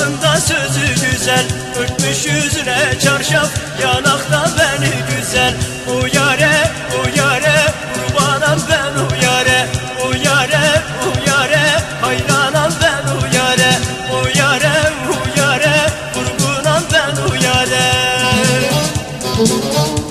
Ağzında sözü güzel Örtmüş yüzüne çarşaf Yanakta beni güzel. Uyare uyare Kurbanam ben uyare Uyare uyare Hayranam ben uyare Uyare uyare Kurbanam ben uyare Müzik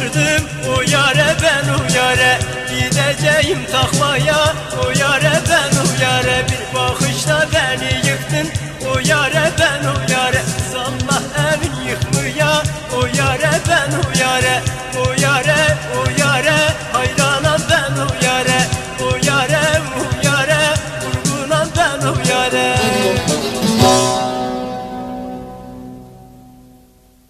götürdüm Uyare ben uyare Gideceğim takmaya Uyare ben uyare Bir bakışta beni yıktın Uyare ben uyare Zallah evin yıkmaya Uyare ben uyare Uyare uyare Hayrana ben uyare Uyare uyare Vurguna ben uyare